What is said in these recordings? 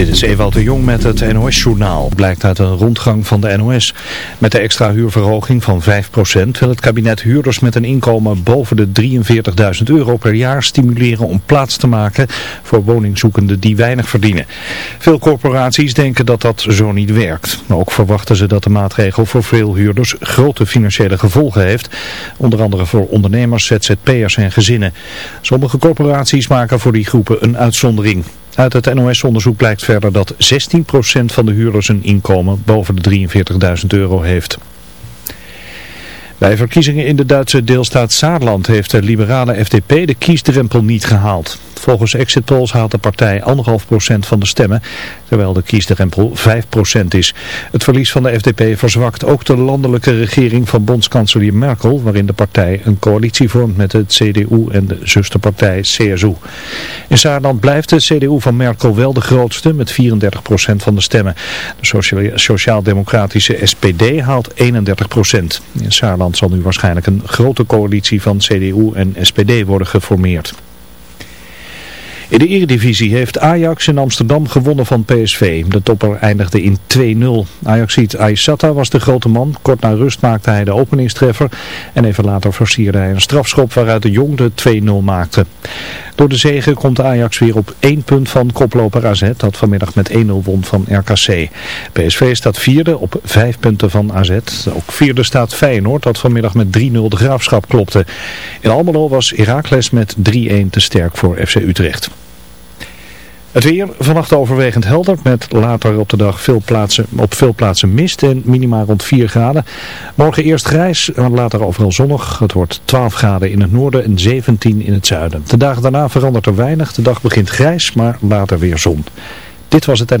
Dit is Ewout de Jong met het NOS-journaal, blijkt uit een rondgang van de NOS. Met de extra huurverhoging van 5% wil het kabinet huurders met een inkomen boven de 43.000 euro per jaar stimuleren om plaats te maken voor woningzoekenden die weinig verdienen. Veel corporaties denken dat dat zo niet werkt. Ook verwachten ze dat de maatregel voor veel huurders grote financiële gevolgen heeft. Onder andere voor ondernemers, ZZP'ers en gezinnen. Sommige corporaties maken voor die groepen een uitzondering. Uit het NOS-onderzoek blijkt verder dat 16% van de huurders een inkomen boven de 43.000 euro heeft. Bij verkiezingen in de Duitse deelstaat Saarland heeft de liberale FDP de kiesdrempel niet gehaald. Volgens exit polls haalt de partij 1,5% van de stemmen, terwijl de kiesdrempel 5% is. Het verlies van de FDP verzwakt ook de landelijke regering van bondskanselier Merkel, waarin de partij een coalitie vormt met het CDU en de zusterpartij CSU. In Saarland blijft de CDU van Merkel wel de grootste, met 34% van de stemmen. De sociaal-democratische SPD haalt 31%. In Saarland zal nu waarschijnlijk een grote coalitie van CDU en SPD worden geformeerd. In de Eredivisie heeft Ajax in Amsterdam gewonnen van PSV. De topper eindigde in 2-0. Ajaxiet Aysata was de grote man. Kort na rust maakte hij de openingstreffer. En even later versierde hij een strafschop waaruit de Jong de 2-0 maakte. Door de zege komt Ajax weer op één punt van koploper AZ. Dat vanmiddag met 1-0 won van RKC. PSV staat vierde op vijf punten van AZ. Ook vierde staat Feyenoord dat vanmiddag met 3-0 de graafschap klopte. In Almelo was Heracles met 3-1 te sterk voor FC Utrecht. Het weer vannacht overwegend helder met later op de dag veel plaatsen, op veel plaatsen mist en minimaal rond 4 graden. Morgen eerst grijs, later overal zonnig. Het wordt 12 graden in het noorden en 17 in het zuiden. De dagen daarna verandert er weinig. De dag begint grijs, maar later weer zon. Dit was het en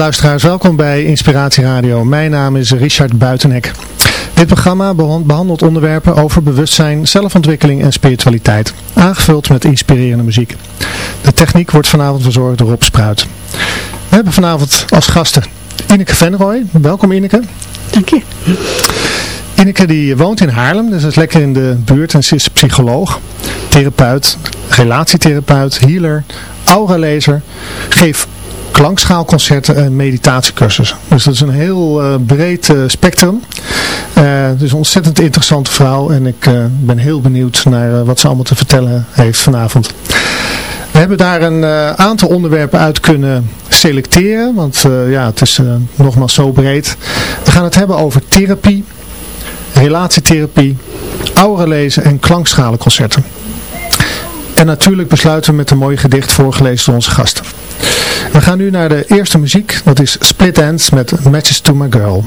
Luisteraars, welkom bij Inspiratie Radio. Mijn naam is Richard Buitenek. Dit programma behandelt onderwerpen over bewustzijn, zelfontwikkeling en spiritualiteit. Aangevuld met inspirerende muziek. De techniek wordt vanavond verzorgd door Rob Spruit. We hebben vanavond als gasten Ineke Venrooy. Welkom Ineke. Dank je. Ineke die woont in Haarlem, dus dat is lekker in de buurt en ze is psycholoog, therapeut, relatietherapeut, healer, auralezer, geeft klankschaalconcerten en meditatiecursussen. Dus dat is een heel uh, breed uh, spectrum. Is een ontzettend interessante vrouw en ik ben heel benieuwd naar wat ze allemaal te vertellen heeft vanavond. We hebben daar een aantal onderwerpen uit kunnen selecteren, want ja, het is nogmaals zo breed. We gaan het hebben over therapie, relatietherapie, aurelezen en klankschalenconcerten. En natuurlijk besluiten we met een mooi gedicht voorgelezen door onze gasten. We gaan nu naar de eerste muziek, dat is Split Ends met Matches to My Girl.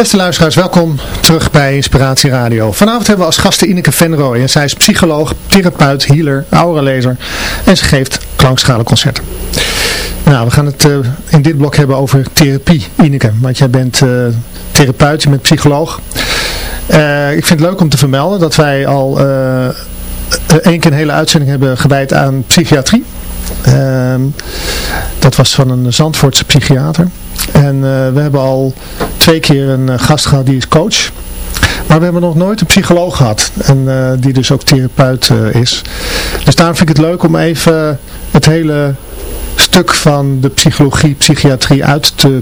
Beste luisteraars, welkom terug bij Inspiratie Radio. Vanavond hebben we als gasten Ineke Venrooy. En zij is psycholoog, therapeut, healer, auralezer en ze geeft klankschalenconcerten. Nou, we gaan het eh, in dit blok hebben over therapie, Ineke. Want jij bent eh, therapeut, je bent psycholoog. Eh, ik vind het leuk om te vermelden dat wij al één keer een hele uitzending hebben gewijd aan psychiatrie. Ehm, dat was van een Zandvoortse psychiater. En we hebben al twee keer een eh, gast gehad die is coach. Maar we hebben nog nooit een psycholoog gehad. En eh, die dus ook therapeut eh, is. Dus daarom vind ik het leuk om even het hele stuk van de psychologie, psychiatrie uit te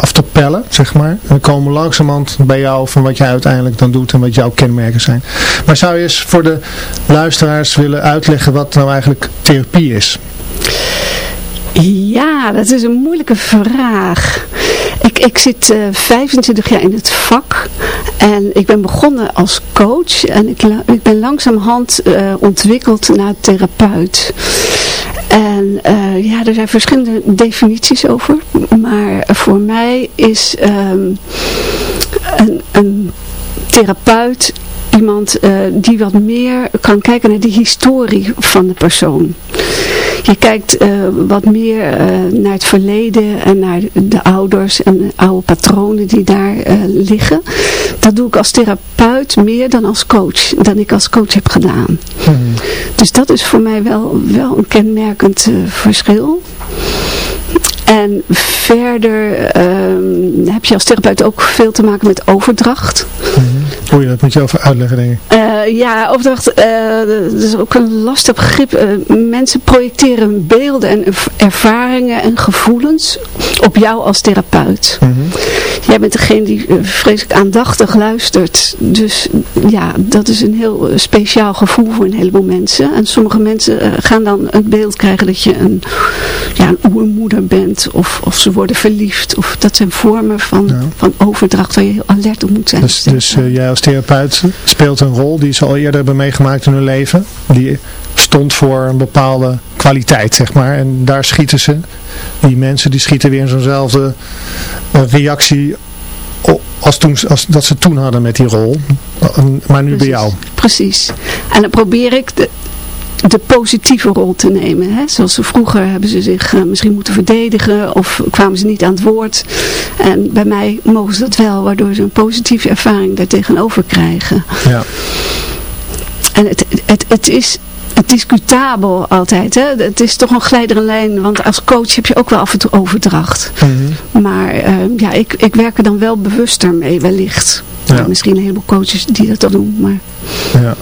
af te pellen, zeg maar. En we komen langzamerhand bij jou van wat jij uiteindelijk dan doet en wat jouw kenmerken zijn. Maar zou je eens voor de luisteraars willen uitleggen wat nou eigenlijk therapie is? Ja, dat is een moeilijke vraag. Ik, ik zit eh 25 jaar in het vak en ik ben begonnen als coach en ik, ik ben langzamerhand eh ontwikkeld naar therapeut. En eh, ja, er zijn verschillende definities over, maar voor mij is ehm, een, een therapeut iemand eh, die wat meer kan kijken naar de historie van de persoon. Je kijkt eh, wat meer eh, naar het verleden en naar de ouders en de oude patronen die daar liggen. Dat doe ik als therapeut meer dan als coach, dan ik als coach heb gedaan. Dus dat is voor mij wel, wel een kenmerkend verschil. En verder ehm, heb je als therapeut ook veel te maken met overdracht. Oei, dat moet je over uitleggen, denk ik. Eh, ja, overdracht, eh, dat is ook een lastig begrip. Eh, mensen projecteren beelden en erv- ervaringen en gevoelens op jou als therapeut. Jij bent degene die vreselijk aandachtig luistert. Dus ja, dat is een heel speciaal gevoel voor een heleboel mensen. En sommige mensen gaan dan het beeld krijgen dat je een, ja, een oermoeder bent. Of, of ze worden verliefd. Of dat zijn vormen van, van overdracht waar je heel alert op moet zijn. Dus, dus eh, jij als therapeut speelt een rol die ze al eerder hebben meegemaakt in hun leven. Die stond voor een bepaalde kwaliteit, zeg maar. En daar schieten ze, die mensen, die schieten weer in zo'nzelfde eh, reactie als, toen, als dat ze toen hadden met die rol. Maar nu bij jou. Precies. En dan probeer ik de, de positieve rol te nemen. Hè? Zoals ze vroeger hebben ze zich eh, misschien moeten verdedigen of kwamen ze niet aan het woord. En bij mij mogen ze dat wel, waardoor ze een positieve ervaring daar tegenover krijgen. Ja. En het, het, het is discutabel altijd. Hè? Het is toch een glijdere lijn, want als coach heb je ook wel af en toe overdracht. Maar eh, ja, ik, ik werk er dan wel bewuster mee, wellicht. Ja. Ja, misschien een heleboel coaches die dat al doen, maar... Ja.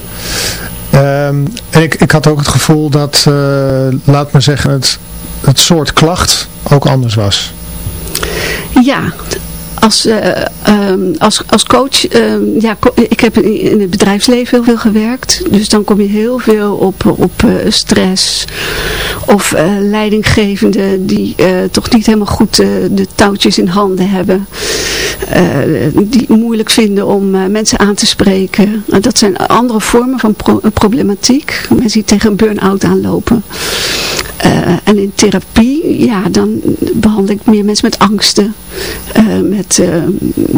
Ehm, en ik, ik had ook het gevoel dat, eh, laat maar zeggen, het, het soort klacht ook anders was. Ja, als, eh, ehm, als, als coach, ehm, ja, ik heb in het bedrijfsleven heel veel gewerkt. Dus dan kom je heel veel op, op eh, stress of eh, leidinggevenden die toch niet helemaal goed de touwtjes in handen hebben. Die moeilijk vinden om mensen aan te spreken. Dat zijn andere vormen van pro- problematiek. Mensen die tegen een burn-out aanlopen. Eh, en in therapie, ja, dan behandel ik meer mensen met angsten. Eh, met, eh,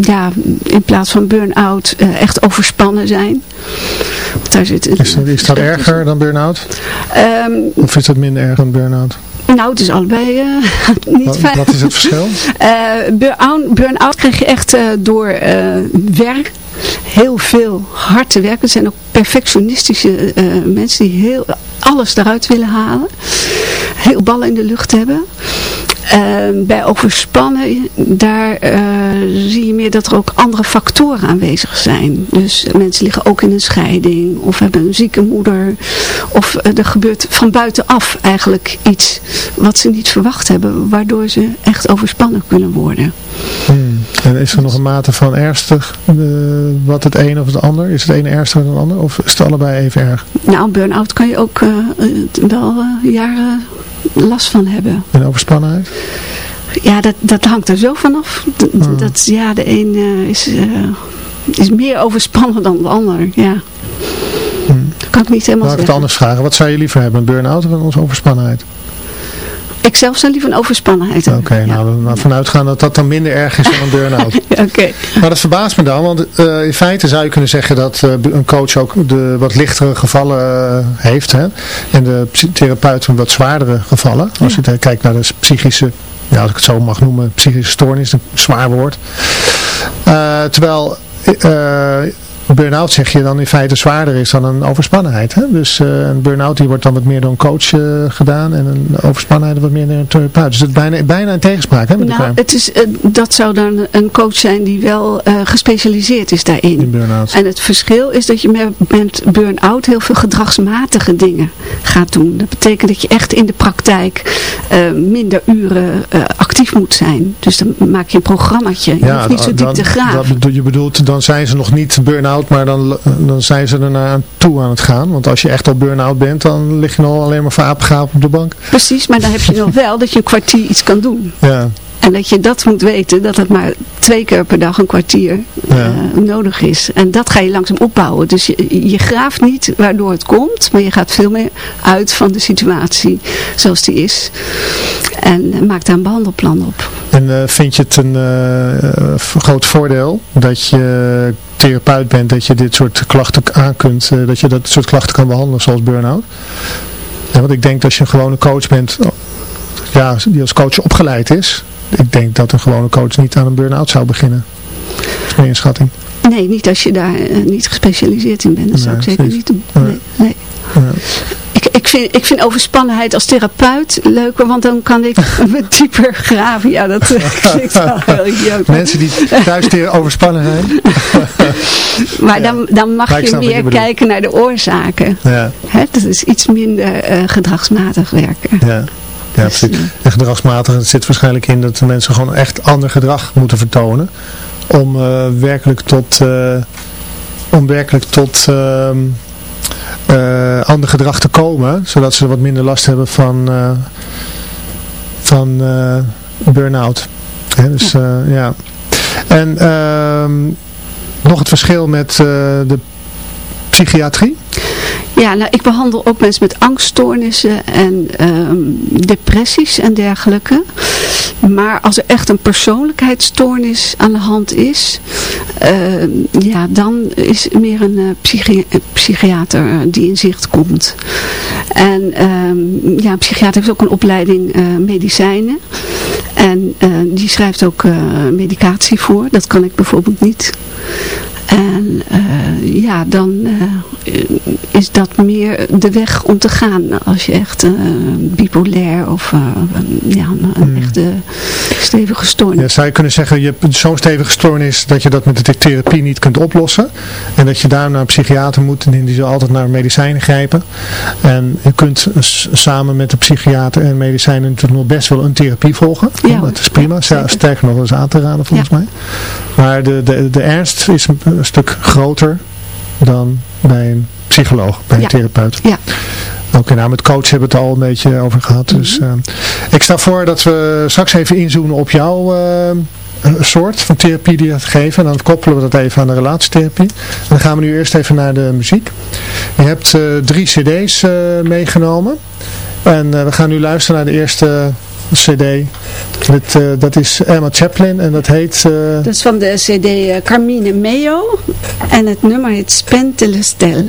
ja, in plaats van burn-out, echt overspannen zijn. Want Daar zit, Is dat, is dat erger dan burn-out? Ehm, Of is dat minder erg dan burn-out? nou, het is allebei niet Wat, fijn. wat is het verschil? Eh, burn-out, krijg je echt door werk. Heel veel hard te werken. Het zijn ook perfectionistische eh, mensen die heel alles eruit willen halen. Heel ballen in de lucht hebben. Eh, bij overspannen, daar eh, zie je meer dat er ook andere factoren aanwezig zijn. Dus mensen liggen ook in een scheiding of hebben een zieke moeder. Of eh, er gebeurt van buitenaf eigenlijk iets wat ze niet verwacht hebben, waardoor ze echt overspannen kunnen worden. Hmm. En is er nog een mate van ernstig eh, wat het een of het ander? Is het een ernstiger dan het ander? Of is het allebei even erg? Nou, burn-out kan je ook wel jaren last van hebben. En overspannenheid? Ja, dat, dat hangt er zo vanaf. D- Hmm. Dat, ja, de een eh, is, eh, is meer overspannen dan de ander, ja. Dat kan ik niet helemaal Laat ik het anders vragen. Wat zou je liever hebben? Een burn-out of een overspannenheid? Ik zelf zou liever een overspannenheid hebben. Oké, nou, we maar vanuit gaan dat dat dan minder erg is dan een burn-out. Oké. Maar dat verbaast me dan, want eh, in feite zou je kunnen zeggen dat eh, een coach ook de wat lichtere gevallen eh, heeft. Hè? En de therapeut een wat zwaardere gevallen. Als je kijkt naar de psychische, ja, als ik het zo mag noemen, psychische stoornis, een zwaar woord. Eh, terwijl burn-out zeg je dan in feite zwaarder is dan een overspannenheid. Hè? Dus eh, een burn-out die wordt dan wat meer door een coach eh, gedaan en een overspannenheid wat meer door een therapeut. Dus het is bijna, bijna een tegenspraak hè, met Nou, elkaar. het is, eh, dat zou dan een coach zijn die wel gespecialiseerd is daarin. In burn-out. En het verschil is dat je met, met burn-out heel veel gedragsmatige dingen gaat doen. Dat betekent dat je echt in de praktijk minder uren actief moet zijn. Dus dan maak je een programmaatje. Je hoeft niet zo diep dan, te graven. dat je bedoelt, dan zijn ze nog niet burn-out, maar dan, dan zijn ze er naar toe aan het gaan. Want als je echt al burn-out bent, dan lig je nog alleen maar voor apengaap op de bank. Precies, maar dan heb je nog wel dat je een kwartier iets kan doen. Ja, En dat je dat moet weten, dat het maar twee keer per dag een kwartier Ja. eh, nodig is. En dat ga je langzaam opbouwen. Dus je, je graaft niet waardoor het komt, maar je gaat veel meer uit van de situatie zoals die is. En maakt daar een behandelplan op. en eh, vind je het een eh, groot voordeel dat je therapeut bent, dat je dit soort klachten aan kunt, eh, dat je dat soort klachten kan behandelen zoals burn-out? Ja, want ik denk dat als je een gewone coach bent, ja, die als coach opgeleid is, ik denk dat een gewone coach niet aan een burn-out zou beginnen. Dat is mijn inschatting. Nee, niet als je daar eh, niet gespecialiseerd in bent. Dat zou ik zeker niet doen. Nee, nee. Ik, vind, ik vind overspannenheid als therapeut leuker, want dan kan ik me dieper graven. Ja, dat eh, klinkt wel heel idioot. Mensen die thuis tegen overspannen zijn. Maar dan, dan mag je meer kijken naar de oorzaken. Ja, Hè, dat is iets minder eh, gedragsmatig werken. ja. Ja, Dus, precies. En gedragsmatig, het zit waarschijnlijk in dat de mensen gewoon echt ander gedrag moeten vertonen. Om eh, werkelijk tot, eh, om werkelijk tot ehm, eh, ander gedrag te komen. Zodat ze wat minder last hebben van, eh, van eh, burn-out. Dus ja. ja. En ehm, nog het verschil met de psychiatrie. Ja, nou, ik behandel ook mensen met angststoornissen en ehm, depressies en dergelijke. Maar als er echt een persoonlijkheidsstoornis aan de hand is, ehm, ja, dan is meer een eh, psychiater eh, die in zicht komt. En ehm, ja, een psychiater heeft ook een opleiding eh, medicijnen. En die schrijft ook medicatie voor. Dat kan ik bijvoorbeeld niet. En eh, ja, dan eh, is dat meer de weg om te gaan als je echt eh, bipolair of ja, een, een echte stevige stoornis. Ja, zou je kunnen zeggen, je hebt zo'n stevige stoornis dat je dat met de therapie niet kunt oplossen. En dat je daar naar een psychiater moet en die zal altijd naar medicijnen grijpen. En je kunt samen met de psychiater en medicijnen natuurlijk nog best wel een therapie volgen. Ja, dat is prima. Ja. Sterker nog, dat is aan te raden volgens mij. Maar de, de, de ernst is een, stuk groter dan bij een psycholoog, bij een Ja. therapeut. Ja. Oké, nou met coach hebben we het al een beetje over gehad. Dus Mhm. eh, ik stel voor dat we straks even inzoomen op jouw een soort van therapie die je gaat geven. En dan koppelen we dat even aan de relatietherapie. En dan gaan we nu eerst even naar de muziek. Je hebt eh, drie cd's meegenomen. En we gaan nu luisteren naar de eerste cd. Dit, eh, dat is Emma Chaplin en dat heet... eh, Dat is van de cd eh, Carmine Meo en het nummer heet Spente le Stelle.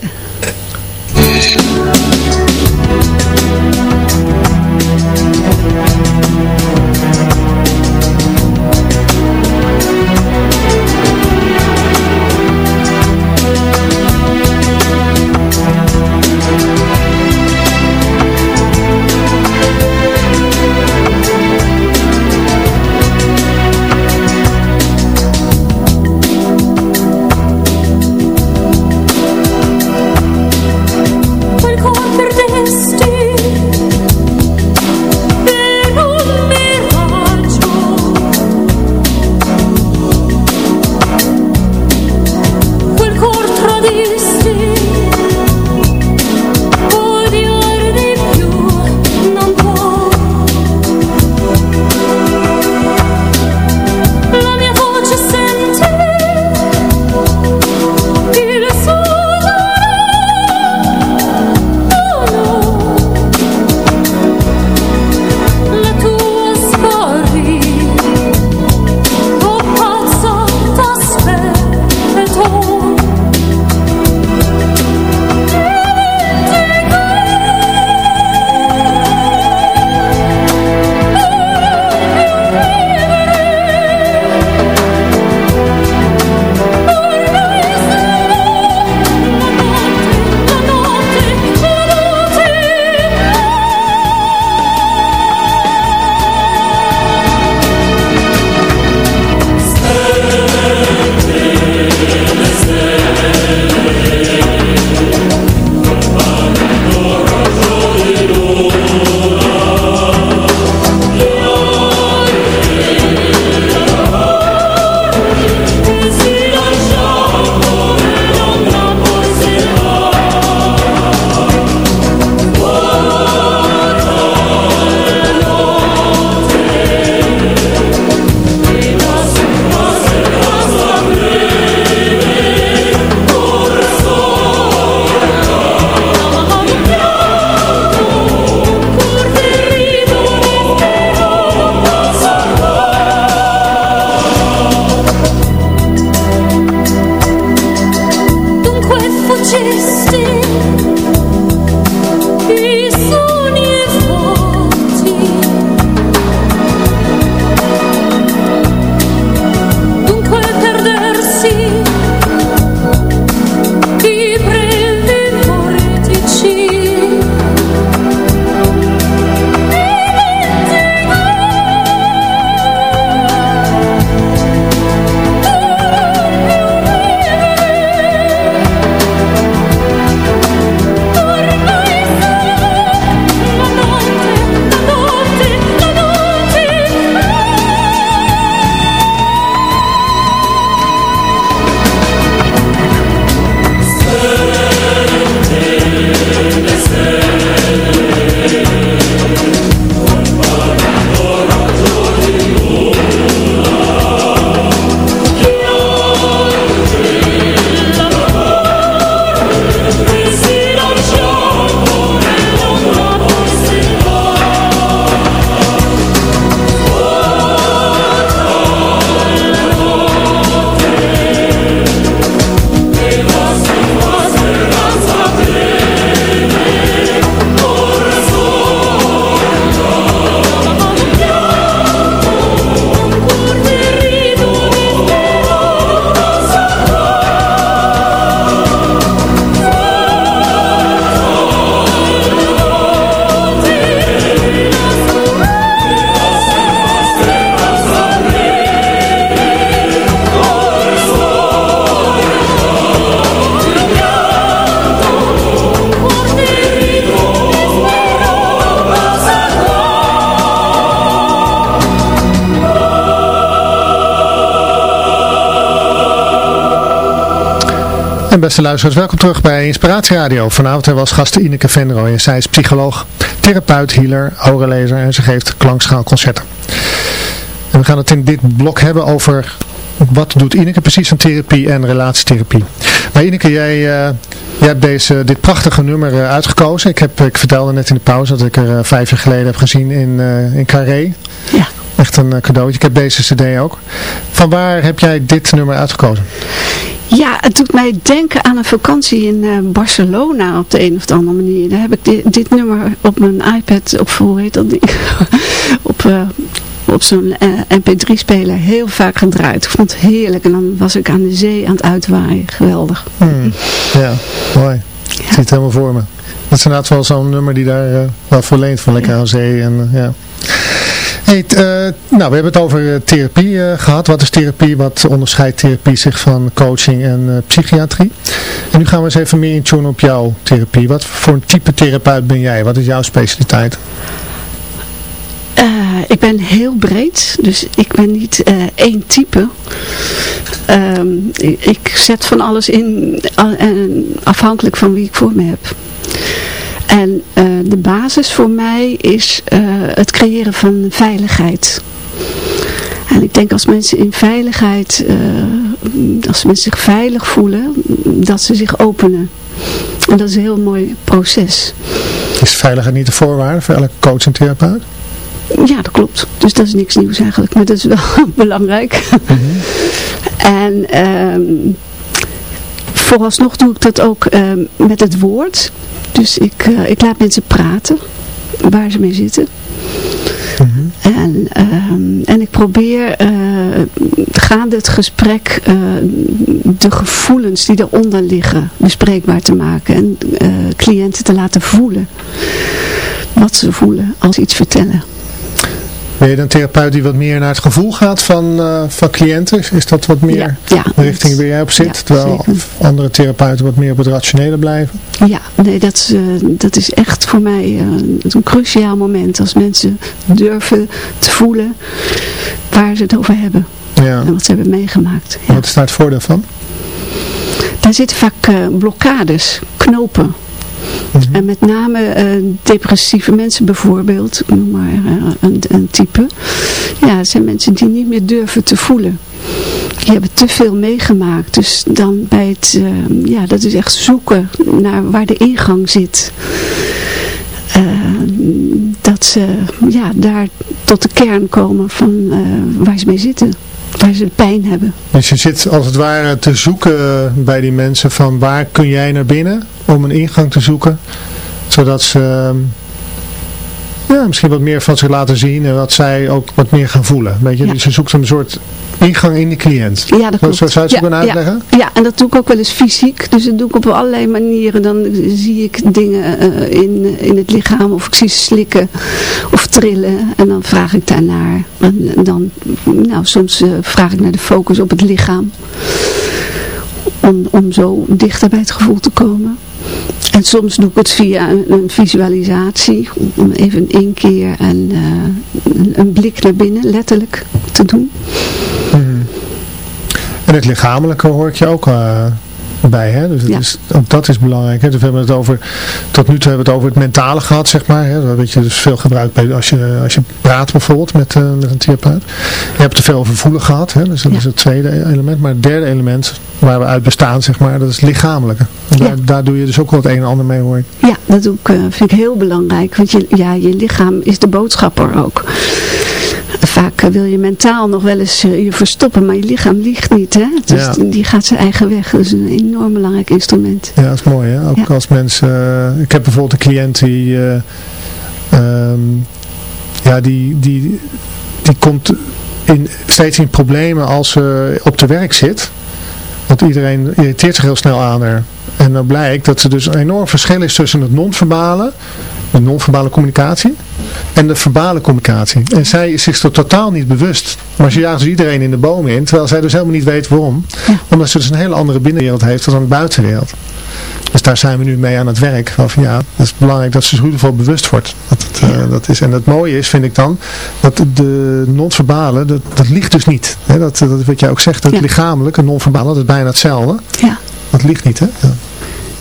En beste luisteraars, welkom terug bij Inspiratie Radio. Vanavond hebben we als gast Ineke Venrooy. En zij is psycholoog, therapeut, healer, aurelezer en ze geeft klankschaalconcerten. En we gaan het in dit blok hebben over wat doet Ineke precies aan therapie en relatietherapie. Maar Ineke, jij, uh, jij hebt deze, dit prachtige nummer uh, uitgekozen. Ik, heb, ik vertelde net in de pauze dat ik er uh, vijf jaar geleden heb gezien in, in Carré. Ja. Echt een cadeautje. Ik heb deze cd ook. Van waar heb jij dit nummer uitgekozen? Ja, het doet mij denken aan een vakantie in uh, Barcelona op de een of de andere manier. Daar heb ik dit, dit nummer op mijn iPad, op hoe heet dat ding, op, uh, op zo'n uh, mp3-speler heel vaak gedraaid. Ik vond het heerlijk en dan was ik aan de zee aan het uitwaaien. Geweldig. Hmm. Ja, mooi. Ja. Ik zie het helemaal voor me. Dat is inderdaad wel zo'n nummer die daar wel voor leent, van lekker aan zee. En, ja. Uh, nou, we hebben het over uh, therapie uh, gehad. Wat is therapie? Wat onderscheidt therapie zich van coaching en psychiatrie? En nu gaan we eens even meer intunen op jouw therapie. Wat voor een type therapeut ben jij? Wat is jouw specialiteit? ik ben heel breed, dus ik ben niet één type. Um, ik, zet van alles in, afhankelijk van wie ik voor me heb. En de basis voor mij is uh, het creëren van veiligheid. En ik denk als mensen in veiligheid, uh, als mensen zich veilig voelen, dat ze zich openen. En dat is een heel mooi proces. Is veiligheid niet de voorwaarde voor elke coach en therapeut? Ja, dat klopt. Dus dat is niks nieuws eigenlijk, maar dat is wel belangrijk. Mm -hmm. en um, vooralsnog doe ik dat ook um, met het woord. Dus ik, uh, ik laat mensen praten waar ze mee zitten. Mm -hmm. en, uh, en ik probeer uh, gaande het gesprek uh, de gevoelens die eronder liggen bespreekbaar te maken. En cliënten te laten voelen wat ze voelen als ze iets vertellen. Ben je dan therapeut die wat meer naar het gevoel gaat van, uh, van cliënten? Is dat wat meer ja, ja, de richting waar jij op zit? Ja, terwijl zeker. andere therapeuten wat meer op het rationele blijven? Ja, nee, dat is, uh, dat is echt voor mij uh, een cruciaal moment. Als mensen durven te voelen waar ze het over hebben. Ja. En wat ze hebben meegemaakt. Wat is daar het voordeel van? Daar zitten vaak blokkades, knopen. -hmm. En met name uh, depressieve mensen bijvoorbeeld, noem maar uh, een, een, type. Ja, zijn mensen die niet meer durven te voelen. Die hebben te veel meegemaakt. Dus dan bij het, uh, ja, dat is echt zoeken naar waar de ingang zit. dat ze ja, daar tot de kern komen van waar ze mee zitten waar ze pijn hebben. Dus je zit als het ware te zoeken bij die mensen van waar kun jij naar binnen om een ingang te zoeken, zodat ze ja, misschien wat meer van zich laten zien en dat zij ook wat meer gaan voelen. Weet je? Ja. Dus je zoekt een soort ingang in de cliënt. Ja, dat klopt. Zo zou je het ja, kunnen uitleggen? Ja. ja, en dat doe ik ook wel eens fysiek. Dus dat doe ik op allerlei manieren. Dan zie ik dingen uh, in, in het lichaam of ik zie ze slikken of trillen. En dan vraag ik daarnaar. En dan, nou, soms uh, vraag ik naar de focus op het lichaam. Om, om zo dichter bij het gevoel te komen. En soms doe ik het via een, visualisatie, om even een inkeer en uh, een, blik naar binnen, letterlijk, te doen. Mm. En het lichamelijke hoor ik je ook uh, bij, hè? Dus ja. is, ook dat is belangrijk. Hè? Dus we hebben het over, tot nu toe hebben we het over het mentale gehad, zeg maar. Hè? Dat je dus veel gebruikt bij, als, je, als je praat bijvoorbeeld met, uh, met een therapeut. Je hebt te veel over voelen gehad, hè? dus dat ja. is het tweede element. Maar het derde element waar we uit bestaan, zeg maar, dat is het lichamelijke. Daar, ja. daar doe je dus ook wel het een en ander mee, hoor. Ja, dat doe ik, uh, vind ik heel belangrijk. Want je, ja, je lichaam is de boodschapper ook. Vaak wil je mentaal nog wel eens je verstoppen, maar je lichaam liegt niet. Hè? Dus ja. die gaat zijn eigen weg. Dat is een enorm belangrijk instrument. Ja, dat is mooi. Hè? Ook ja. als mensen... Uh, ik heb bijvoorbeeld een cliënt die... Uh, um, ja, die, die, die komt in, steeds in problemen als ze op de werk zit. Want iedereen irriteert zich heel snel aan haar. En dan blijkt dat er dus een enorm verschil is tussen het non-verbale, de non-verbale communicatie, en de verbale communicatie. En zij is zich er totaal niet bewust. Maar ze jaagt dus iedereen in de bomen in, terwijl zij dus helemaal niet weet waarom. Ja. Omdat ze dus een hele andere binnenwereld heeft dan een buitenwereld. Dus daar zijn we nu mee aan het werk. Van, ja, het is belangrijk dat ze zich in ieder geval bewust wordt. Dat het, uh, dat is. En het mooie is, vind ik dan, dat de non-verbale, dat, dat ligt dus niet. Dat, dat wat jij ook zegt, het ja. lichamelijke, non-verbale, dat is bijna hetzelfde. Ja. dat ligt niet, hè? Ja.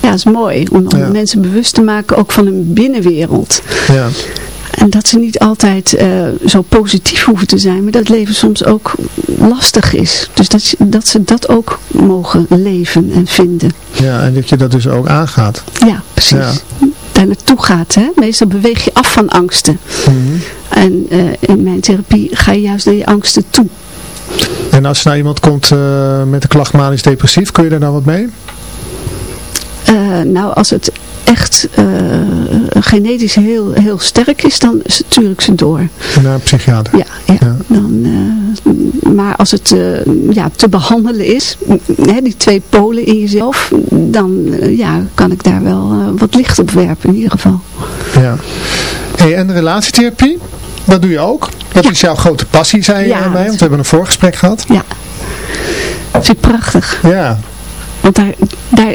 Ja, dat is mooi. Om, om Ja. mensen bewust te maken ook van hun binnenwereld. ja. En dat ze niet altijd eh, zo positief hoeven te zijn, maar dat het leven soms ook lastig is. Dus dat, dat ze dat ook mogen leven en vinden. Ja, en dat je dat dus ook aangaat. Ja, precies. Ja. Daar naartoe gaat. Hè? Meestal beweeg je af van angsten. Mhm. En eh, in mijn therapie ga je juist naar je angsten toe. En als er nou iemand komt eh, met de klacht manisch depressief, kun je daar nou wat mee? Eh, nou, als het echt eh, genetisch heel, heel sterk is, dan stuur ik ze door. Naar een psychiater. Ja, ja. Ja. Dan, eh, maar als het ja, te behandelen is, hè, die twee polen in jezelf, dan ja, kan ik daar wel wat licht op werpen in ieder geval. Ja. Hey, en relatietherapie, dat doe je ook. Dat Ja. is jouw grote passie, zei je Ja, mij, want we hebben een voorgesprek gehad. Ja, dat vind ik prachtig. Ja, Want daar, daar,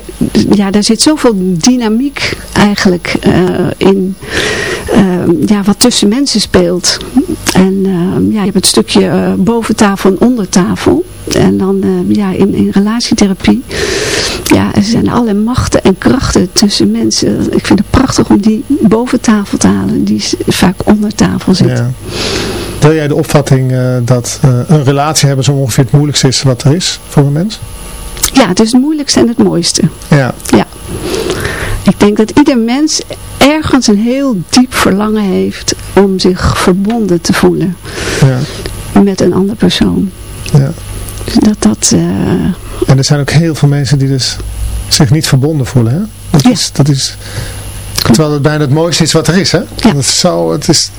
ja, daar zit zoveel dynamiek eigenlijk eh, in. eh, ja, wat tussen mensen speelt. En eh, ja, je hebt het stukje boven tafel en onder tafel. En dan ja, in, in relatietherapie. Ja, er zijn alle machten en krachten tussen mensen. Ik vind het prachtig om die boven tafel te halen. Die vaak onder tafel zit. ja. Deel jij de opvatting dat een relatie hebben zo ongeveer het moeilijkste is wat er is voor een mens? Ja, het is het moeilijkste en het mooiste. Ja, Ja. Ik denk dat ieder mens ergens een heel diep verlangen heeft om zich verbonden te voelen ja, met een andere persoon. ja. Dus dat dat... eh, En er zijn ook heel veel mensen die dus zich niet verbonden voelen. Hè? Dat, Ja. is, dat is, terwijl het bijna het mooiste is wat er is. Hè? Ja. Dat zo, het is,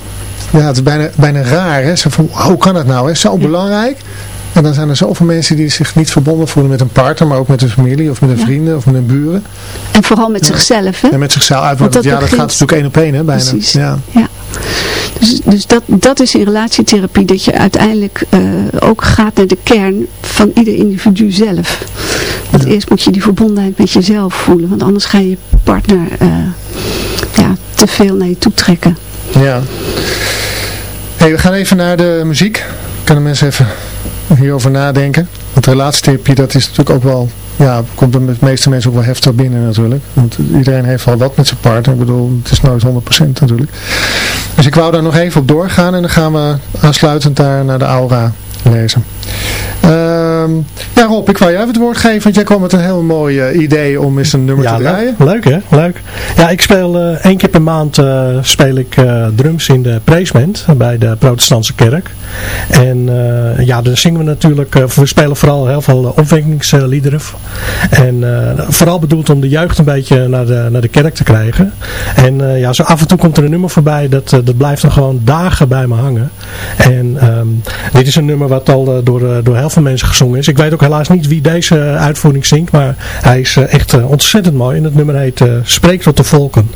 ja, het is bijna, bijna raar. Hè? Zo van, hoe kan dat nou? Hè? Zo belangrijk. En dan zijn er zoveel mensen die zich niet verbonden voelen met een partner, maar ook met hun familie of met hun Ja. vrienden of met hun buren. en vooral met zichzelf, hè? En met zichzelf uit. Want dat ja, dat gaat natuurlijk één op één, hè, bijna. Precies. Ja. Ja. Dus, dus dat, dat is in relatietherapie, dat je uiteindelijk eh, ook gaat naar de kern van ieder individu zelf. Want eerst moet je die verbondenheid met jezelf voelen, want anders ga je je partner eh, ja, te veel naar je toe trekken. Ja. Hey, we gaan even naar de muziek. Kunnen mensen even hierover nadenken. Want relatietherapie, dat is natuurlijk ook wel, ja, komt de meeste mensen ook wel heftig binnen natuurlijk. Want iedereen heeft wel wat met zijn partner. Ik bedoel, het is nooit 100% natuurlijk. Dus ik wou daar nog even op doorgaan en dan gaan we aansluitend daar naar de aura lezen. Ehm, ja Rob, ik wou even het woord geven, want jij kwam met een heel mooi eh, idee om eens een nummer Ja, te draaien. leuk, leuk hè, leuk. Ja, ik speel eh, één keer per maand eh, speel ik drums in de Praisement bij de protestantse kerk. En ja, dan zingen we natuurlijk, we spelen vooral heel veel opwekkingsliederen. En vooral bedoeld om de jeugd een beetje naar de, naar de kerk te krijgen. En ja, zo af en toe komt er een nummer voorbij, dat, dat blijft dan gewoon dagen bij me hangen. En ehm, dit is een nummer wat al door, door heel veel mensen gezongen is. Ik weet ook helaas niet wie deze uitvoering zingt, maar hij is eh, echt eh, ontzettend mooi. En het nummer heet eh, Spreek tot de volken.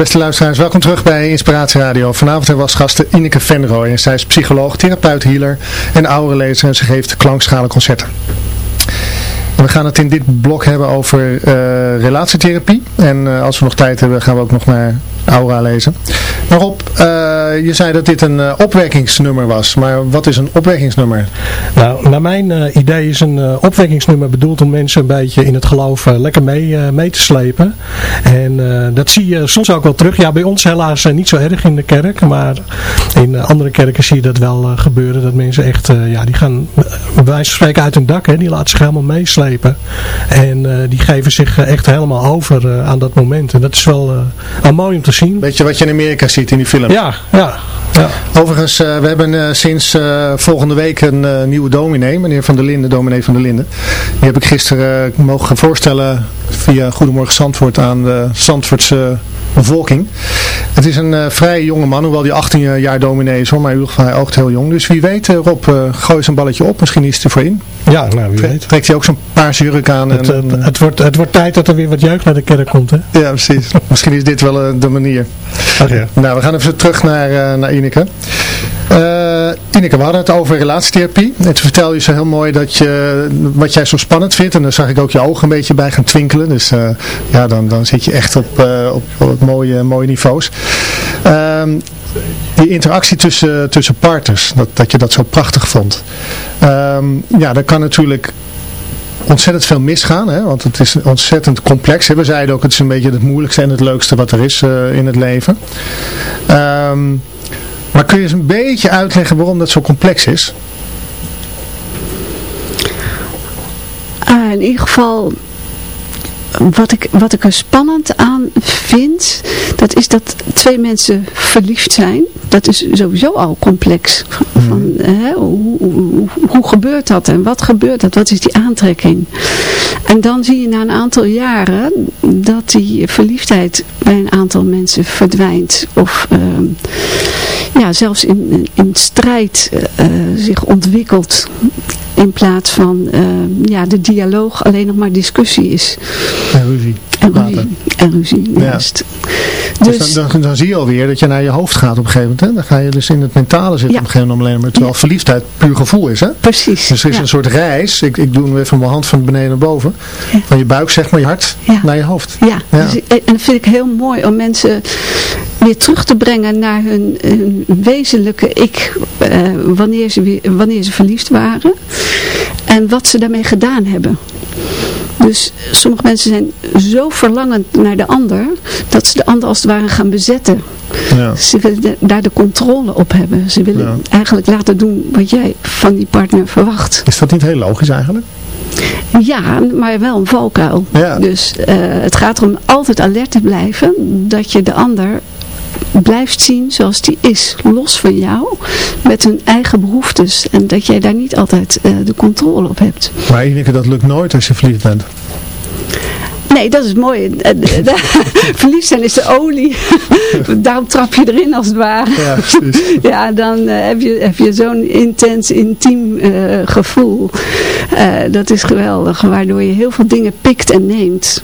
Beste luisteraars, welkom terug bij Inspiratie Radio. Vanavond als gasten Ineke Venrooy. En zij is psycholoog, therapeut, healer en ouderlezer en ze geeft klankschalenconcerten. En we gaan het in dit blok hebben over eh, relatietherapie. En eh, als we nog tijd hebben, gaan we ook nog naar Aura lezen. Maar Rob, eh, je zei dat dit een eh, opwekkingsnummer was. Maar wat is een opwekkingsnummer? Nou, naar mijn eh, idee is een opwekkingsnummer bedoeld om mensen een beetje in het geloof lekker mee, mee te slepen. En dat zie je soms ook wel terug. Ja, bij ons helaas niet zo erg in de kerk. Maar in andere kerken zie je dat wel gebeuren. Dat mensen echt, ja, die gaan bij wijze van spreken uit hun dak. Hè, die laten zich helemaal meeslepen. En die geven zich echt helemaal over aan dat moment. En dat is wel wel mooi om te zien. Weet je wat je in Amerika ziet in die film? Ja, ja. ja. Overigens, eh, we hebben eh, sinds eh, volgende week een eh, nieuwe dominee, meneer Van der Linden, dominee Van der Linden. Die heb ik gisteren mogen voorstellen via Goedemorgen Zandvoort aan de Zandvoortse bevolking. Het is een eh, vrij jonge man, hoewel die 18 jaar dominee is hoor, maar hij oogt heel jong. Dus wie weet eh, Rob, eh, gooi eens een balletje op, misschien is het er voor in. Ja, nou wie weet. Trekt hij ook zo'n paarse jurk aan. Het, en, het, het, wordt, het wordt tijd dat er weer wat jeugd naar de kerk komt, hè? ja, precies. misschien is dit wel de manier. Ach ja. Nou, we gaan even terug naar, naar Ineke. Eh, Ineke, we hadden het over relatietherapie. En toen vertelde je zo heel mooi dat je, wat jij zo spannend vindt. En daar zag ik ook je ogen een beetje bij gaan twinkelen. Dus eh, ja, dan, dan zit je echt op, eh, op, op mooie, mooie niveaus. Ehm, die interactie tussen, tussen partners, dat, dat je dat zo prachtig vond. Ehm, ja, dat kan natuurlijk ontzettend veel misgaan, hè? want het is ontzettend complex. We zeiden ook, het is een beetje het moeilijkste en het leukste wat er is in het leven. Ehm, maar kun je eens een beetje uitleggen waarom dat zo complex is? Ah, in ieder geval, wat ik, wat ik er spannend aan vind, dat is dat twee mensen verliefd zijn. Dat is sowieso al complex. Van, hè, hoe, hoe, hoe gebeurt dat en wat gebeurt dat? Wat is die aantrekking? En dan zie je na een aantal jaren dat die verliefdheid bij een aantal mensen verdwijnt. Of ehm, ja, zelfs in, in strijd eh, zich ontwikkelt. In plaats van ehm, ja, de dialoog alleen nog maar discussie is. En ruzie. En ruzie, en ruzie Ja. juist. Dus, Dus, dan, dan, dan zie je alweer dat je naar je hoofd gaat op een gegeven moment. Hè? Dan ga je dus in het mentale zitten Ja. op een gegeven moment alleen maar. Terwijl Ja. verliefdheid puur gevoel is. Hè? precies. Dus er is ja. een soort reis. Ik, ik doe hem even van mijn hand van beneden naar boven. Ja. Van je buik zeg maar, je hart Ja. naar je hoofd. Ja, Ja. Dus, en dat vind ik heel mooi om mensen weer terug te brengen naar hun, hun wezenlijke ik, eh, wanneer, ze wanneer ze verliefd waren en wat ze daarmee gedaan hebben. Dus sommige mensen zijn zo verlangend naar de ander, dat ze de ander als het ware gaan bezetten. Ja. Ze willen de- daar de controle op hebben. Ze willen Ja. eigenlijk laten doen wat jij van die partner verwacht. Is dat niet heel logisch eigenlijk? Ja, maar wel een valkuil. Ja. Dus eh, het gaat erom altijd alert te blijven dat je de ander blijft zien zoals die is, los van jou, met hun eigen behoeftes. En dat jij daar niet altijd eh, de controle op hebt. Maar Ineke, dat lukt nooit als je verliefd bent. Nee, dat is mooi. Eh, eh, Verliefd zijn is de olie. Daarom trap je erin als het ware. Ja, precies. Ja, dan eh, heb je, heb je zo'n intens, intiem gevoel. Dat is geweldig, waardoor je heel veel dingen pikt en neemt.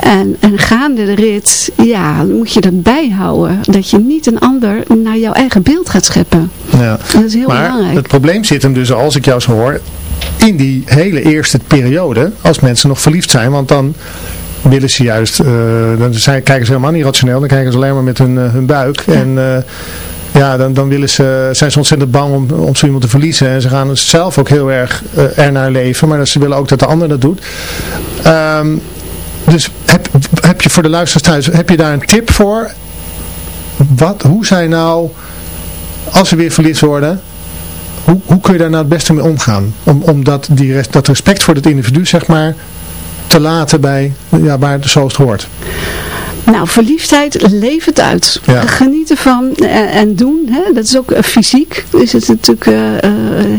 En, en gaande de rit, ja, moet je dat bijhouden. Dat je niet een ander naar jouw eigen beeld gaat scheppen. Ja. Dat is heel maar belangrijk. het probleem zit hem dus, als ik jou zo hoor, in die hele eerste periode, als mensen nog verliefd zijn. Want dan willen ze juist, eh, dan zijn, kijken ze helemaal niet rationeel, dan kijken ze alleen maar met hun, eh, hun buik. En eh, ja, dan, dan willen ze, zijn ze ontzettend bang om, om zo iemand te verliezen. En ze gaan dus zelf ook heel erg ernaar leven, maar ze willen ook dat de ander dat doet. Ehm, dus heb, heb je voor de luisteraars thuis, heb je daar een tip voor? Wat, hoe zij nou, als ze weer verliefd worden, hoe, hoe kun je daar nou het beste mee omgaan? Om, om dat, die, dat respect voor het individu, zeg maar, te laten bij ja, waar zoals het hoort. Nou, verliefdheid, leef het uit. Ja. Geniet ervan en, en doen. Hè? Dat is ook eh, fysiek. Is het natuurlijk eh, eh,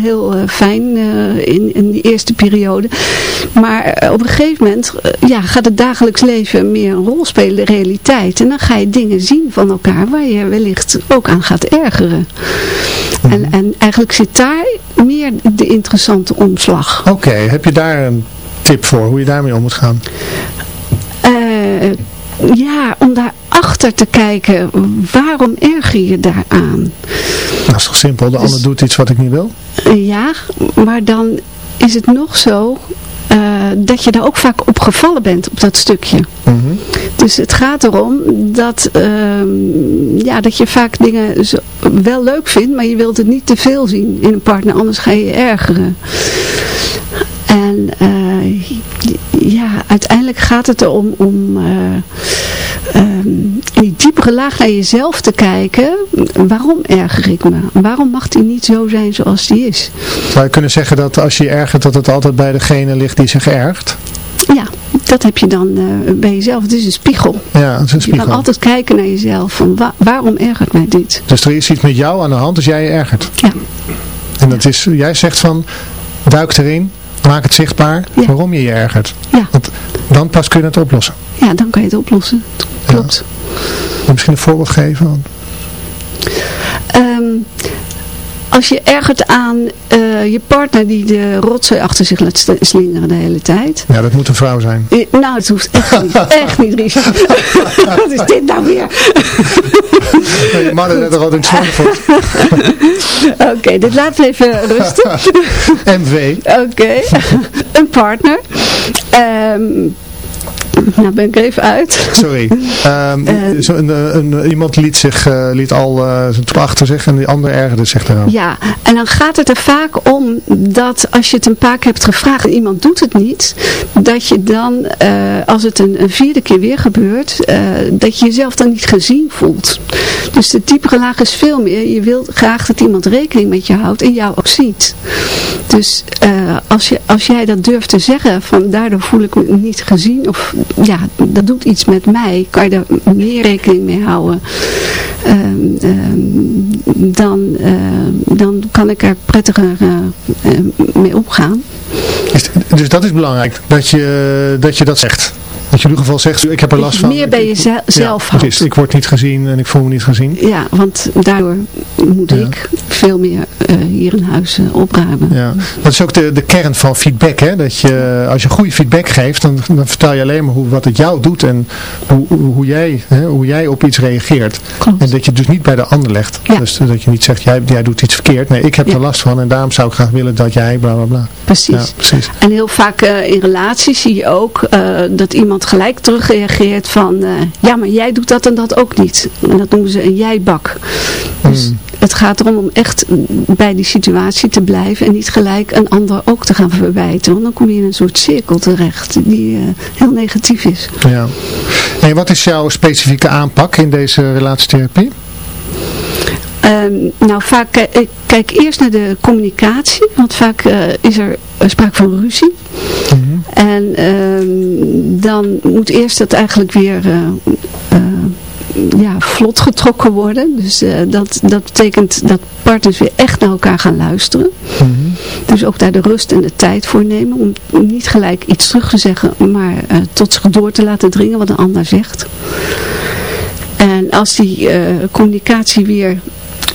heel eh, fijn eh, in, in die eerste periode. Maar eh, op een gegeven moment eh, ja, gaat het dagelijks leven meer een rol spelen, de realiteit. En dan ga je dingen zien van elkaar waar je wellicht ook aan gaat ergeren. En, en eigenlijk zit daar meer de interessante omslag. Oké, heb je daar een tip voor, hoe je daarmee om moet gaan? Eh, ja, om daar achter te kijken, waarom erger je daaraan? Dat is toch simpel, de Dus- ander doet iets wat ik niet wil. Eh, Ja, maar dan is het nog zo eh, dat je daar ook vaak op gevallen bent op dat stukje. Mhm. Dus het gaat erom dat, ehm, ja, dat je vaak dingen zo- wel leuk vindt, maar je wilt het niet te veel zien in een partner, anders ga je je ergeren. En eh, ja, uiteindelijk gaat het erom om eh, ehm, in die diepere laag naar jezelf te kijken. Waarom erger ik me? Waarom mag die niet zo zijn zoals die is? Zou je kunnen zeggen dat als je je ergert, dat het altijd bij degene ligt die zich ergt? Ja, dat heb je dan eh, bij jezelf. Het is een spiegel. Ja, het is een Je spiegel. kan altijd kijken naar jezelf. Van wa- waarom ergert mij dit? Dus er is iets met jou aan de hand als jij je ergert. Ja. En dat is, jij zegt van, duik erin, maak het zichtbaar Ja. waarom je je ergert. Ja. Want dan pas kun je het oplossen. Ja, dan kan je het oplossen. Klopt. Je misschien een voorbeeld geven? Als je ergert aan eh, je partner die de rotzooi achter zich laat slingeren de hele tijd. Ja, dat moet een vrouw zijn. Eh, Nou, het hoeft echt niet. Echt niet, Richard. Wat is dit nou weer? Nee, mannen net er het Zandvoort. Oké, dit we even rusten. MV. Oké. Een partner. Ehm, nou ben ik er even uit. Sorry. Ehm, Eh, zo een, eh, een, iemand liet, zich, eh, liet al eh, zijn troep achter zich en die ander ergerde zich eraan. Ja, en dan gaat het er vaak om dat als je het een paar keer hebt gevraagd en iemand doet het niet, dat je dan, eh, als het een, een vierde keer weer gebeurt, eh, dat je jezelf dan niet gezien voelt. Dus de diepere laag is veel meer, je wilt graag dat iemand rekening met je houdt en jou ook ziet. Dus eh, als, je, als jij dat durft te zeggen, van daardoor voel ik me niet gezien, of ja, dat doet iets met mij, kan je daar meer rekening mee houden. Ehm, ehm, dan, ehm, dan kan ik er prettiger eh, eh, mee omgaan. Is- Dus dat is belangrijk, dat je dat, je dat zegt. Dat je in ieder geval zegt, ik heb er last van. meer bij jezelf Ja, precies. Ik word niet gezien en ik voel me niet gezien. Ja, want daardoor moet Ja. ik veel meer eh, hier in huis eh, opruimen. Ja. Dat is ook de, de kern van feedback. Hè? Dat je, als je goede feedback geeft, dan, dan vertel je alleen maar hoe, wat het jou doet en hoe, hoe, jij, hè, hoe jij op iets reageert. Klopt. En dat je het dus niet bij de ander legt. Ja. Dus dat je niet zegt, jij, jij doet iets verkeerd. Nee, ik heb er last van en daarom zou ik graag willen dat jij bla bla bla. Precies. Precies. En heel vaak eh, in relaties zie je ook dat iemand gelijk terugreageert van, eh, ja maar jij doet dat en dat ook niet. En dat noemen ze een jijbak. Dus Hmm. het gaat erom om echt bij die situatie te blijven en niet gelijk een ander ook te gaan verwijten. Want dan kom je in een soort cirkel terecht die eh, heel negatief is. Ja. En wat is jouw specifieke aanpak in deze relatietherapie? Ehm, nou, vaak ki- ik kijk eerst naar de communicatie, want vaak eh, is er eh, sprake van ruzie. En ehm, dan moet eerst dat eigenlijk weer eh, ja, vlot getrokken worden. Dus dat, dat betekent dat partners weer echt naar elkaar gaan luisteren. Dus ook daar de rust en de tijd voor nemen om niet gelijk iets terug te zeggen, maar tot zich door te laten dringen wat een ander zegt. En als die communicatie weer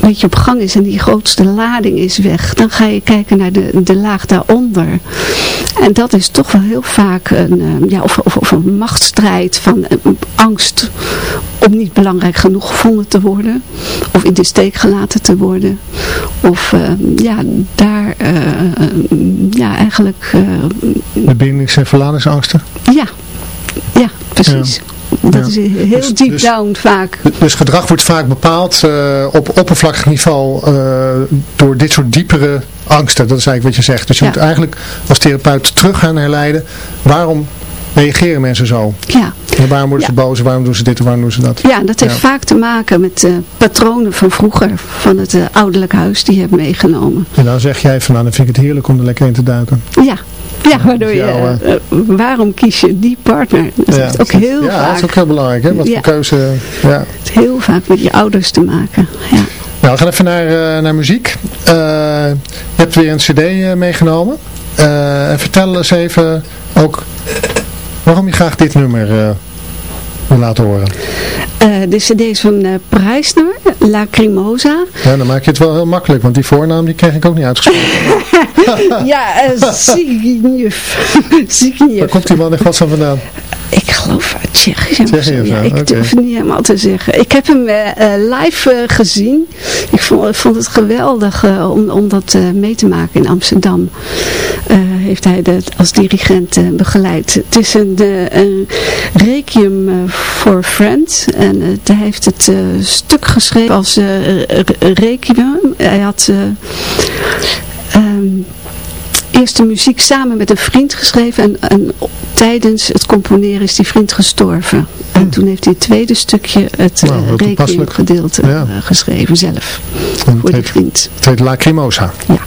een beetje op gang is en die grootste lading is weg, dan ga je kijken naar de, de laag daaronder. En dat is toch wel heel vaak een, eh, ja, of, of, of een machtsstrijd van eh, angst om niet belangrijk genoeg gevonden te worden. Of in de steek gelaten te worden. Of eh, ja, daar ja, eigenlijk eh, De bindings- en verlatingsangsten? ja, ja, precies. Dat is heel Dus- deep dus- down vaak. Dus gedrag wordt vaak bepaald eh, op oppervlakkig niveau eh, door dit soort diepere angsten. Dat is eigenlijk wat je zegt. Dus je moet eigenlijk als therapeut terug gaan herleiden. Waarom reageren mensen zo? Ja. En waarom worden Ja. ze boos? Waarom doen ze dit? en Waarom doen ze dat? Ja, dat heeft Ja. vaak te maken met eh, patronen van vroeger, van het eh, ouderlijk huis die je hebt meegenomen. En dan zeg jij van nou, dan vind ik het heerlijk om er lekker in te duiken. Ja, ja waardoor je, eh, waarom kies je die partner? Dat heeft ook heel ja, dat vaak, is ook heel belangrijk. Hè? Wat Ja. voor keuze. Ja. heel vaak met je ouders te maken. Ja. Nou, we gaan even naar, naar muziek. Eh, je hebt weer een cd meegenomen. En vertel eens even ook waarom je graag dit nummer eh wil laten horen. Eh, de cd is van eh Preisner, Lacrimosa. Ja, dan maak je het wel heel makkelijk, want die voornaam die kreeg ik ook niet uitgesproken. ja, uh. Waar komt die man in godsnaam vandaan? Ik geloof uit Tsjechië. of zo. Ja, ik durf het niet helemaal te zeggen. Ik heb hem eh, eh, live eh, gezien. Ik vond, vond het geweldig om, om dat mee te maken in Amsterdam. Heeft hij dat als dirigent begeleid. Het is een, een requiem for Friends. En hij heeft het stuk geschreven als re- requiem. Hij had... eh, ehm, eerst de muziek samen met een vriend geschreven en, en tijdens het componeren is die vriend gestorven. En toen heeft hij het tweede stukje, het Hmm. Nou, eh requiem gedeelte Ja. eh, geschreven zelf. En Voor die vriend. het heet Lacrimosa. Ja.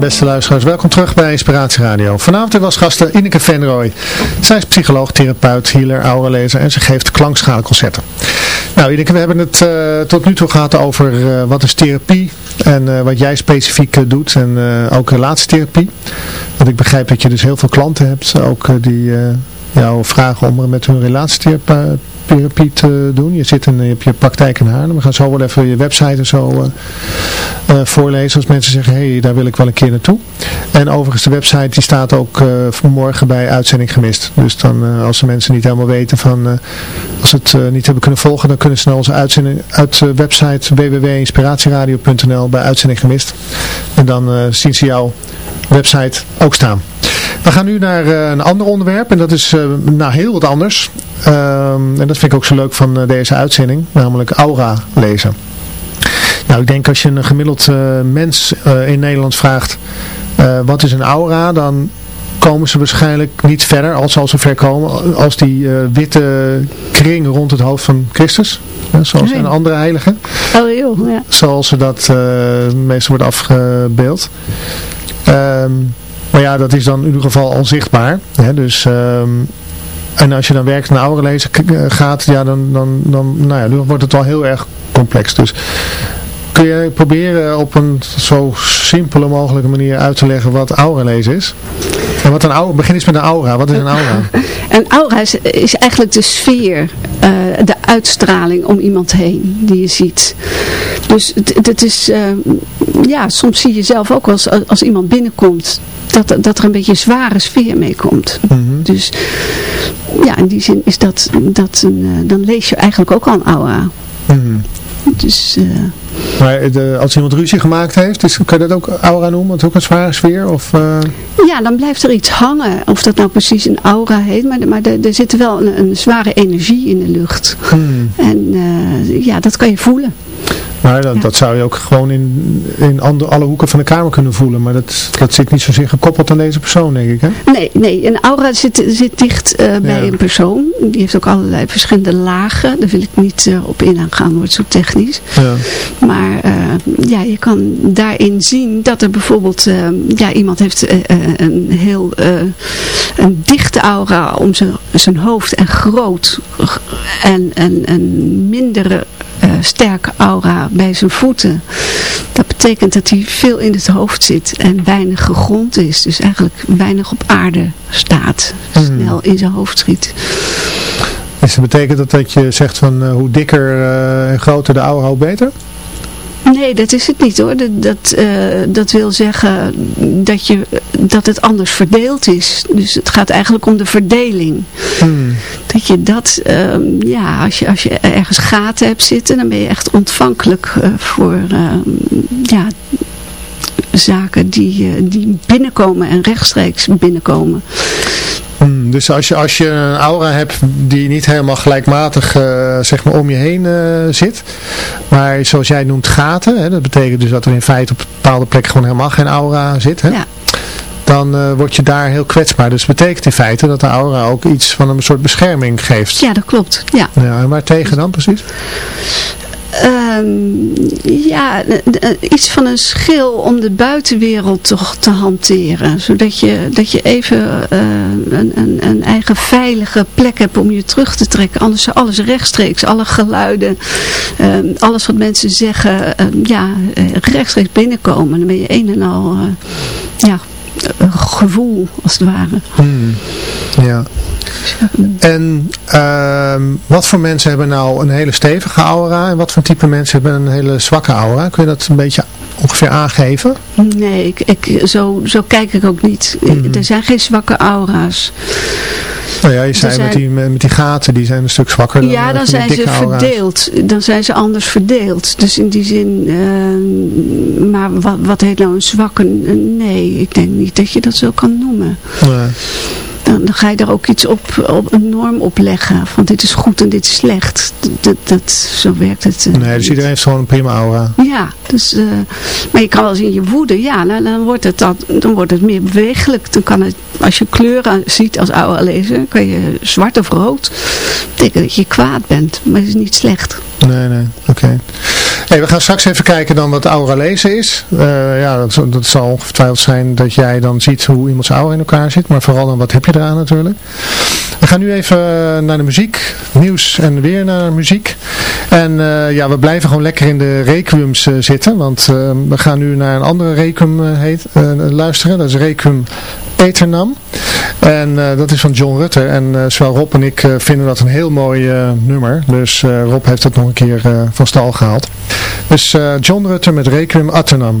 Beste luisteraars, welkom terug bij Inspiratie Radio. Vanavond was gasten Ineke Venrooy. Zij is psycholoog, therapeut, healer, aurelezer en ze geeft klankschaalconcerten. Nou Ineke, we hebben het eh, tot nu toe gehad over eh, wat is therapie en eh, wat jij specifiek doet en ook relatietherapie. Want ik begrijp dat je dus heel veel klanten hebt, ook die jou vragen om met hun relatietherapie te doen. Je zit in je hebt je praktijk in Haarlem. We gaan zo wel even je website en zo eh, eh, voorlezen als mensen zeggen, hé, hey, daar wil ik wel een keer naartoe. En overigens de website die staat ook eh, morgen bij uitzending gemist. Dus dan eh, als de mensen niet helemaal weten van, eh, als ze het eh, niet hebben kunnen volgen, dan kunnen ze naar onze uitzending uit website www.inspiratieradio.nl bij uitzending gemist. En dan eh, zien ze jouw website ook staan. We gaan nu naar eh, een ander onderwerp en dat is eh, nou, heel wat anders. Ehm, en dat vind ik ook zo leuk van eh, deze uitzending, namelijk aura lezen. Nou, ik denk als je een gemiddeld mens in Nederland vraagt, wat is een aura, dan komen ze waarschijnlijk niet verder, als ze al zover komen, als die witte kring rond het hoofd van Christus. zoals Nee. een andere heilige. Oh joh, ja. Zoals ze dat meestal wordt afgebeeld. Ehm, maar ja, dat is dan in ieder geval onzichtbaar. Hè, dus... ehm, en als je dan werkt naar oude lezen eh, gaat, ja, dan, dan, dan, nou ja, dan wordt het wel heel erg complex. Dus kun je proberen op een zo simpele mogelijke manier uit te leggen wat aura lezen is? En wat een aura, begin eens met een aura. Wat is een aura? En aura is, is eigenlijk de sfeer, eh, de uitstraling om iemand heen die je ziet. Dus het, het is, eh, ja, soms zie je zelf ook als, als iemand binnenkomt, dat, dat er een beetje een zware sfeer mee komt. Dus ja, in die zin is dat, dat een, eh, dan lees je eigenlijk ook al een aura. Mhm. Dus, eh, Maar de, als iemand ruzie gemaakt heeft, is, kun je dat ook aura noemen? Want ook een zware sfeer? Of, eh, ja, dan blijft er iets hangen. Of dat nou precies een aura heet, maar, maar er, er zit wel een, een zware energie in de lucht. hmm. En eh, ja, dat kan je voelen. Maar dat, dat zou je ook gewoon in, in alle hoeken van de kamer kunnen voelen. Maar dat, dat zit niet zozeer gekoppeld aan deze persoon, denk ik. Hè? Nee, nee, een aura zit, zit dicht eh, bij Ja. een persoon. Die heeft ook allerlei verschillende lagen. Daar wil ik niet eh, op in aangaan, wordt zo technisch. Ja. Maar eh, ja, je kan daarin zien dat er bijvoorbeeld ja, iemand heeft een heel een dichte aura om zijn, zijn hoofd en groot en een, een mindere eh, sterke aura bij zijn voeten. Dat betekent dat hij veel in het hoofd zit en weinig gegrond is. Dus eigenlijk weinig op aarde staat. Snel in zijn hoofd schiet. Dus dat betekent dat dat je zegt van eh, hoe dikker eh, en groter de aura, hoe beter? Nee, dat is het niet hoor. Dat, dat, eh, dat wil zeggen dat, je, dat het anders verdeeld is. Dus het gaat eigenlijk om de verdeling. Hmm. Dat je dat, ehm, ja, als je, als je ergens gaten hebt zitten, dan ben je echt ontvankelijk eh, voor ehm, ja, zaken die, eh, die binnenkomen en rechtstreeks binnenkomen. Hmm, dus als je, als je een aura hebt die niet helemaal gelijkmatig eh, zeg maar om je heen eh, zit, maar zoals jij noemt gaten, hè, dat betekent dus dat er in feite op bepaalde plekken gewoon helemaal geen aura zit, hè? Ja. dan word je daar heel kwetsbaar. Dus betekent in feite dat de aura ook iets van een soort bescherming geeft. Ja, dat klopt. Ja. Ja, en waar tegen dan precies? Ehm, ja, eh, eh, iets van een schil om de buitenwereld toch te hanteren. Zodat je, dat je even eh, een, een, een eigen veilige plek hebt om je terug te trekken. Anders zou alles rechtstreeks, alle geluiden, ehm, alles wat mensen zeggen, ehm, ja, rechtstreeks binnenkomen. Dan ben je een en al, ja, gevoel als het ware. Hmm, Ja. En ehm, wat voor mensen hebben nou een hele stevige aura en wat voor type mensen hebben een hele zwakke aura? Kun je dat een beetje ongeveer aangeven? Nee, ik, ik, zo, zo kijk ik ook niet. Er zijn geen zwakke aura's. Nou ja, je zei zijn- met, die, met die gaten, die zijn een stuk zwakker dan Ja, eh, dan zijn ze aura's. verdeeld. Dan zijn ze anders verdeeld. Dus in die zin, eh, maar wat, wat heet nou een zwakke? Nee, ik denk niet dat je dat zo kan noemen. Ja. Dan, dan ga je er ook iets op, op een norm op leggen. Van dit is goed en dit is slecht. Dat, dat, zo werkt het. eh, Nee, dus iedereen heeft gewoon een prima aura. Ja, dus, eh, maar je kan wel in je woede, ja, dan, dan, wordt het dat, dan wordt het meer bewegelijk. Dan kan het, als je kleuren ziet als oude lezer, kan je zwart of rood. betekent dat je kwaad bent, maar het is niet slecht. Nee, nee, oké. We gaan straks even kijken dan wat aura lezen is. Eh, ja, dat, dat zal ongetwijfeld zijn dat jij dan ziet hoe iemands aura in elkaar zit. Maar vooral dan wat heb je eraan natuurlijk. We gaan nu even eh, naar de muziek. Nieuws en weer naar muziek. En eh, ja, we blijven gewoon lekker in de requiums eh, zitten. Want we gaan nu naar een andere requiem heet, luisteren. Dat is Requiem Eternam. En dat is van John Rutter. En zowel Rob en ik vinden dat een heel mooi nummer. Dus Rob heeft het nog een keer van stal gehaald. Dus John Rutter met Requiem Aeternam.